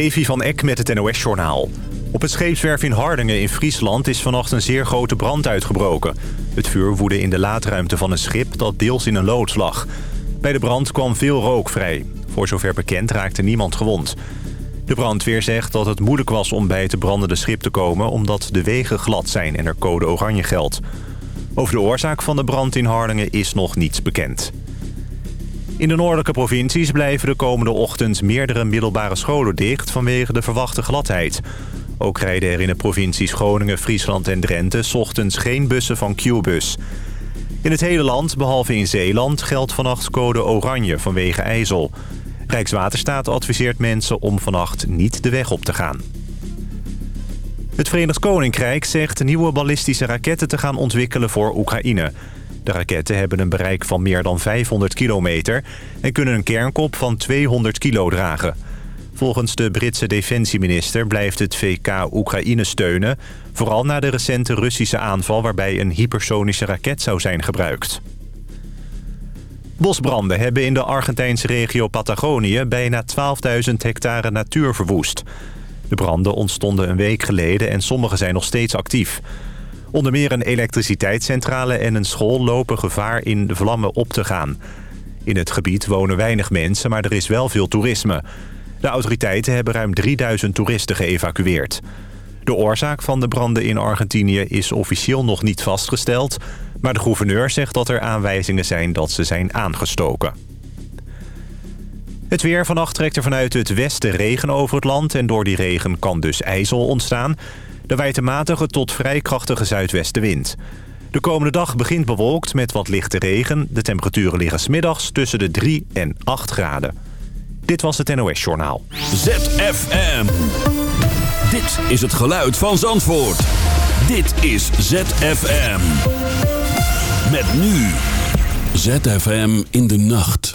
Evi van Eck met het NOS-journaal. Op het scheepswerf in Hardingen in Friesland is vannacht een zeer grote brand uitgebroken. Het vuur woedde in de laadruimte van een schip dat deels in een loods lag. Bij de brand kwam veel rook vrij. Voor zover bekend raakte niemand gewond. De brandweer zegt dat het moeilijk was om bij het brandende schip te komen... omdat de wegen glad zijn en er code oranje geldt. Over de oorzaak van de brand in Hardingen is nog niets bekend. In de noordelijke provincies blijven de komende ochtend meerdere middelbare scholen dicht vanwege de verwachte gladheid. Ook rijden er in de provincies Groningen, Friesland en Drenthe s ochtends geen bussen van Q-bus. In het hele land, behalve in Zeeland, geldt vannacht code oranje vanwege ijzel. Rijkswaterstaat adviseert mensen om vannacht niet de weg op te gaan. Het Verenigd Koninkrijk zegt nieuwe ballistische raketten te gaan ontwikkelen voor Oekraïne. De raketten hebben een bereik van meer dan 500 kilometer... en kunnen een kernkop van 200 kilo dragen. Volgens de Britse defensieminister blijft het VK Oekraïne steunen... vooral na de recente Russische aanval waarbij een hypersonische raket zou zijn gebruikt. Bosbranden hebben in de Argentijnse regio Patagonië... bijna 12.000 hectare natuur verwoest. De branden ontstonden een week geleden en sommige zijn nog steeds actief... Onder meer een elektriciteitscentrale en een school lopen gevaar in de vlammen op te gaan. In het gebied wonen weinig mensen, maar er is wel veel toerisme. De autoriteiten hebben ruim 3000 toeristen geëvacueerd. De oorzaak van de branden in Argentinië is officieel nog niet vastgesteld... maar de gouverneur zegt dat er aanwijzingen zijn dat ze zijn aangestoken. Het weer vannacht trekt er vanuit het westen regen over het land... en door die regen kan dus ijzel ontstaan... Er waait een matige tot vrij krachtige zuidwestenwind. De komende dag begint bewolkt met wat lichte regen. De temperaturen liggen smiddags tussen de 3 en 8 graden. Dit was het NOS Journaal. ZFM. Dit is het geluid van Zandvoort. Dit is ZFM. Met nu. ZFM in de nacht.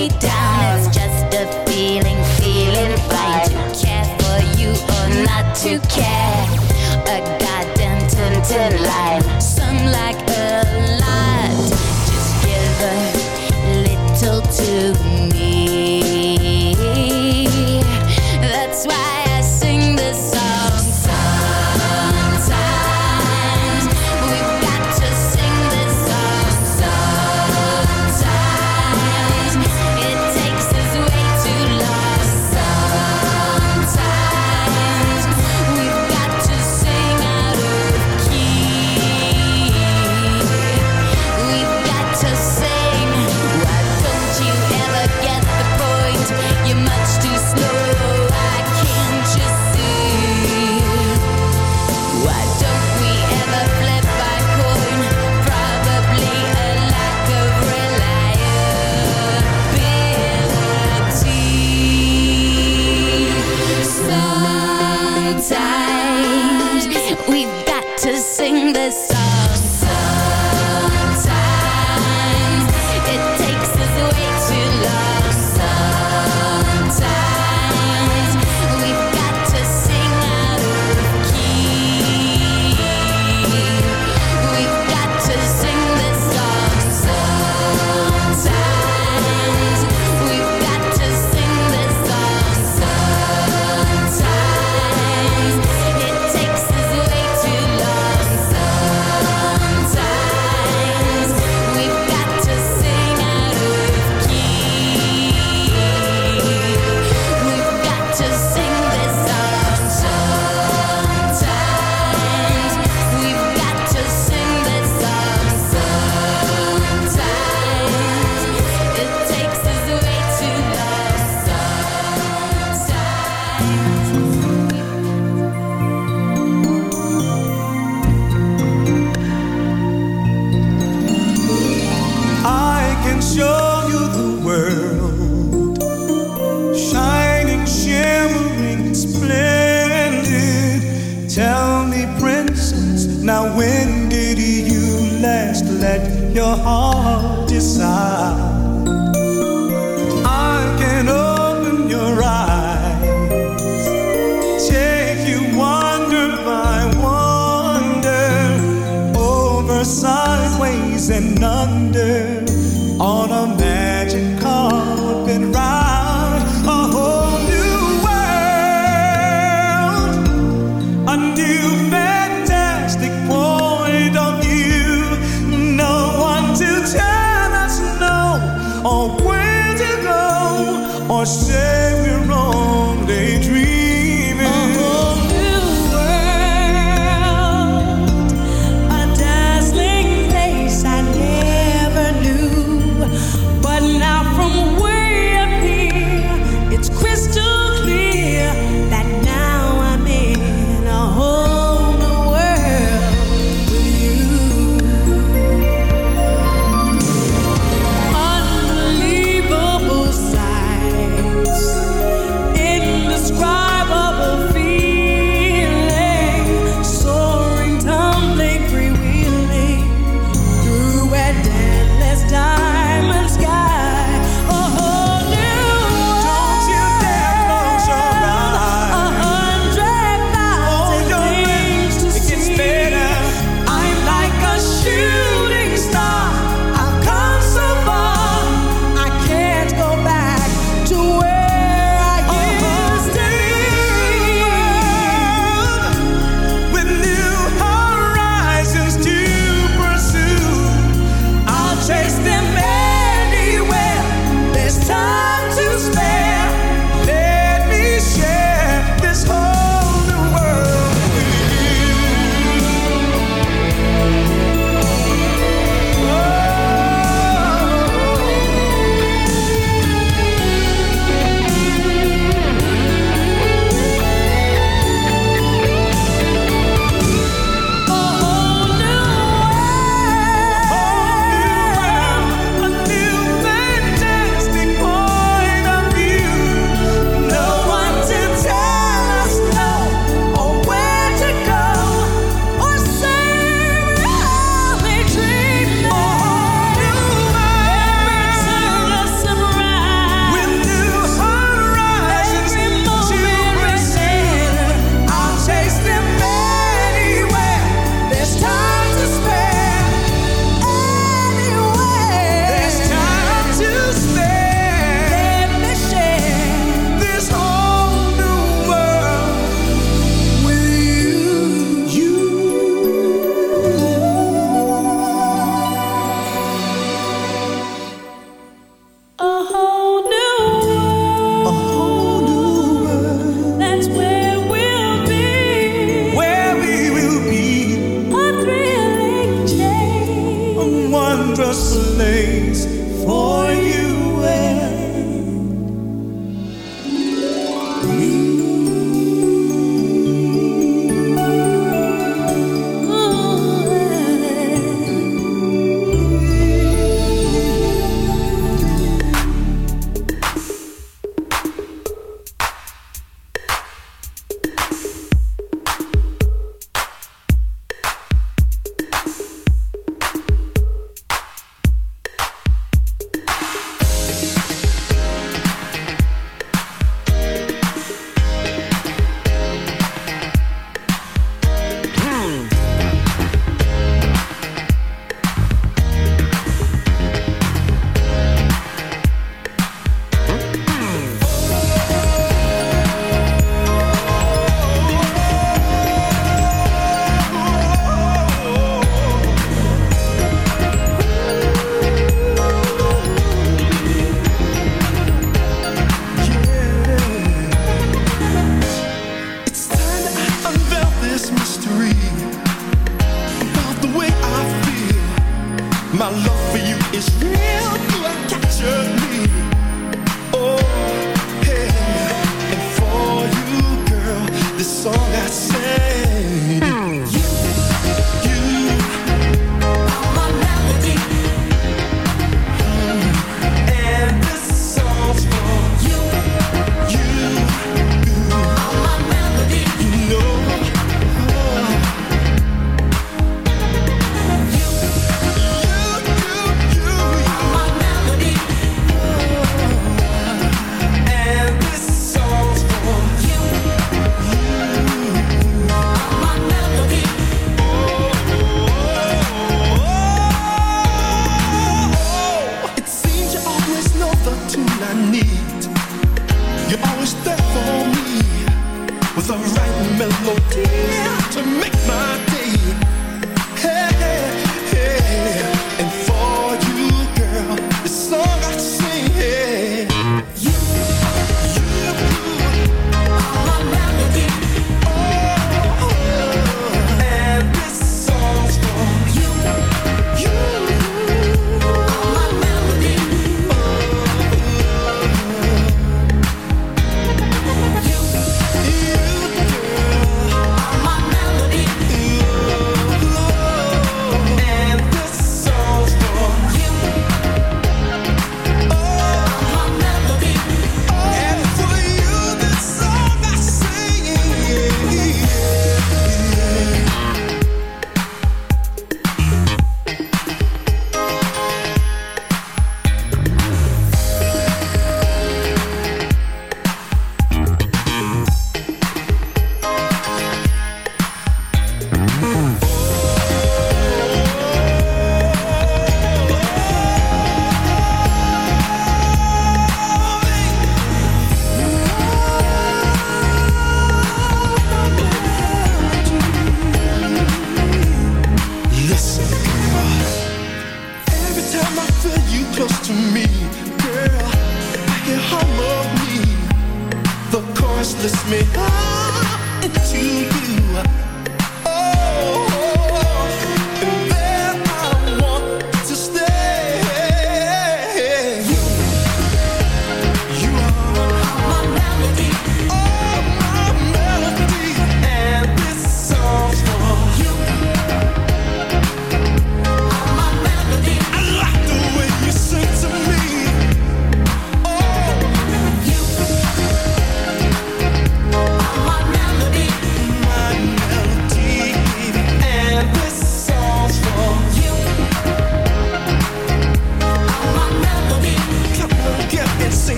It's just a feeling, feeling. To care for you or not to care. A goddamn turn light.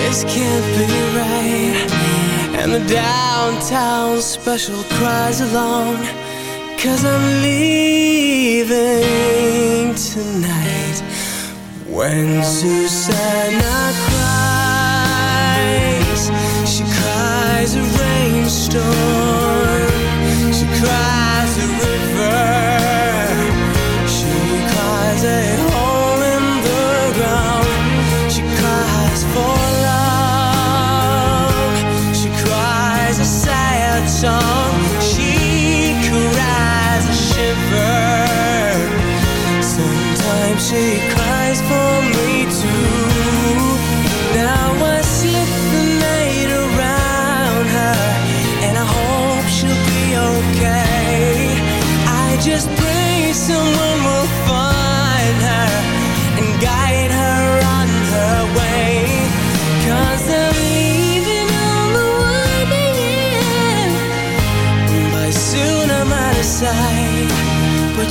This can't be right. The downtown special cries along Cause I'm leaving tonight. When Susanna cries She cries a rainstorm. She cries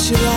should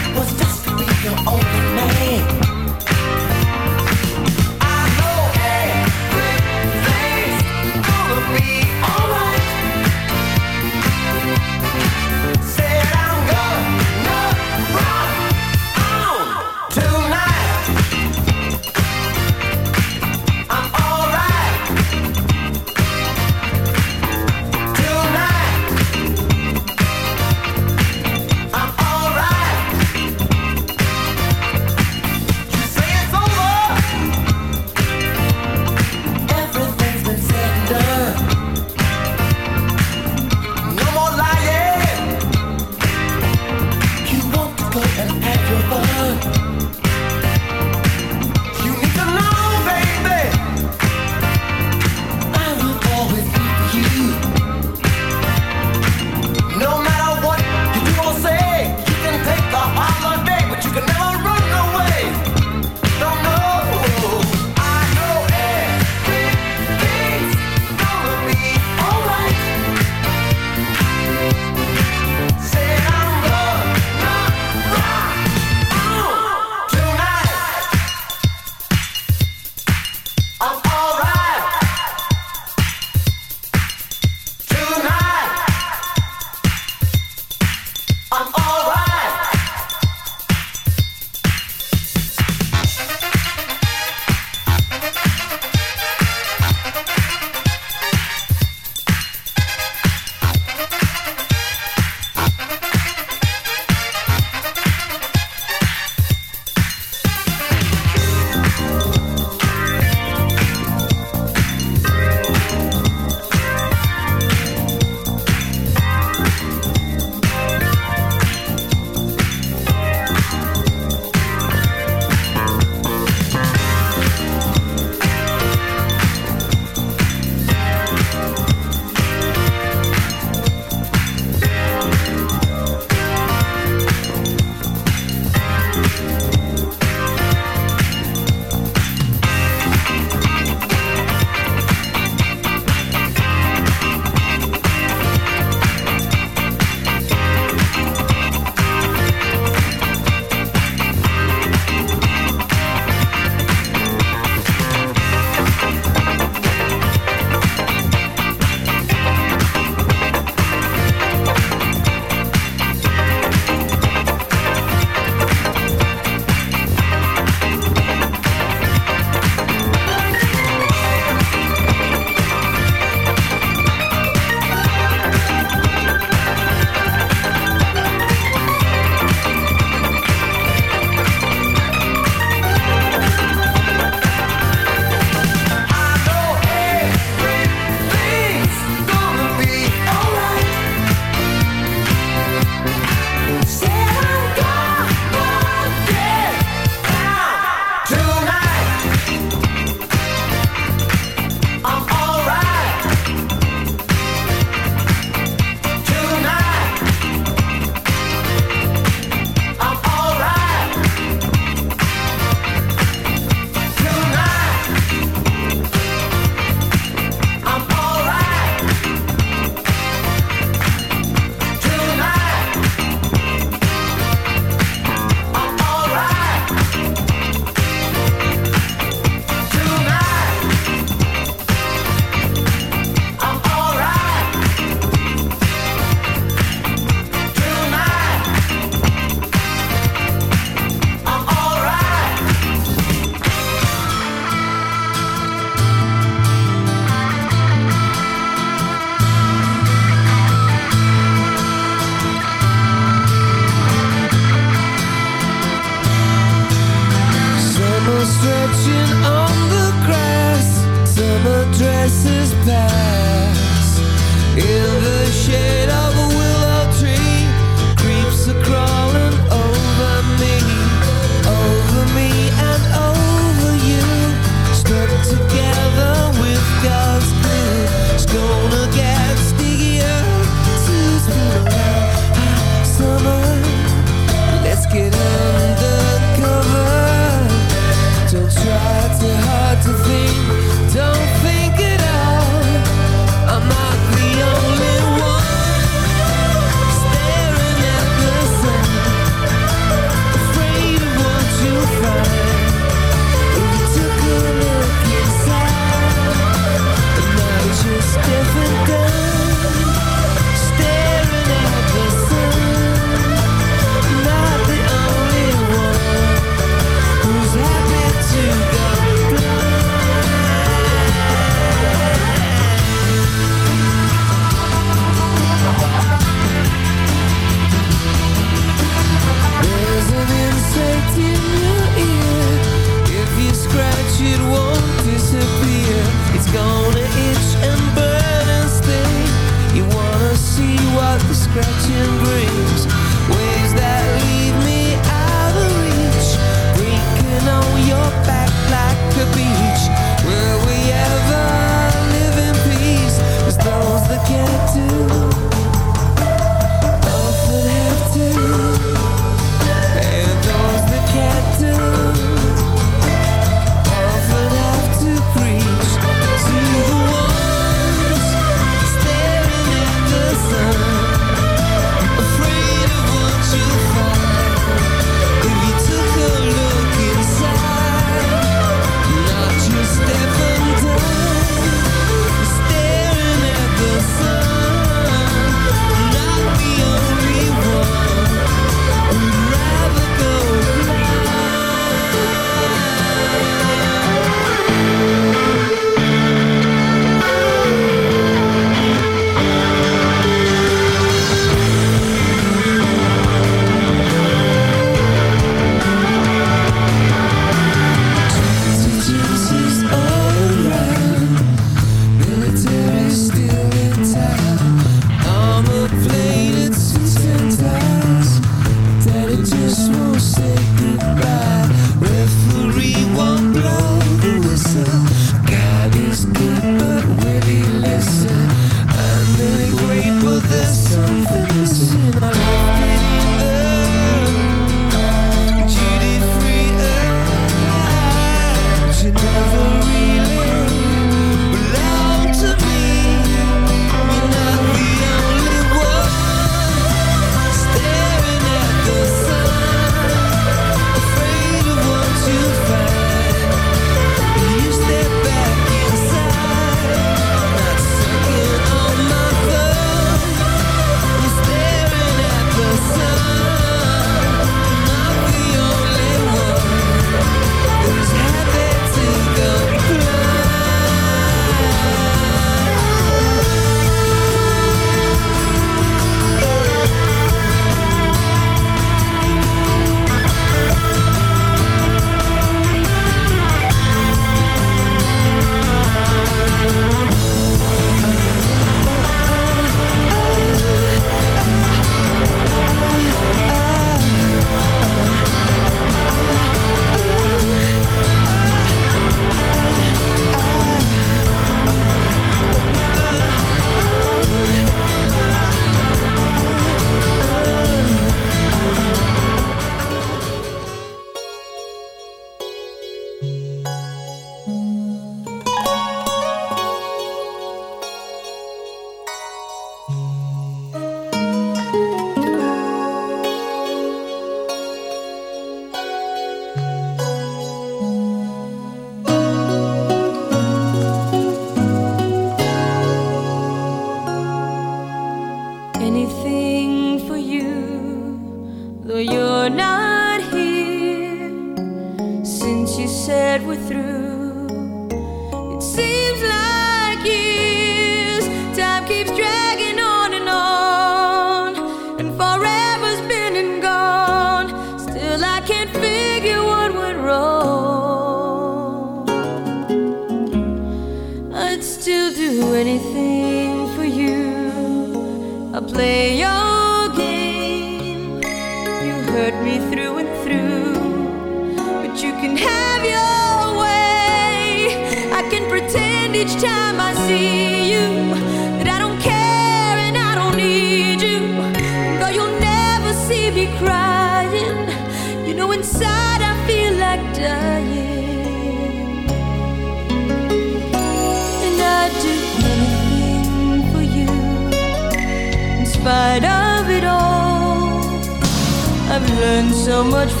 so much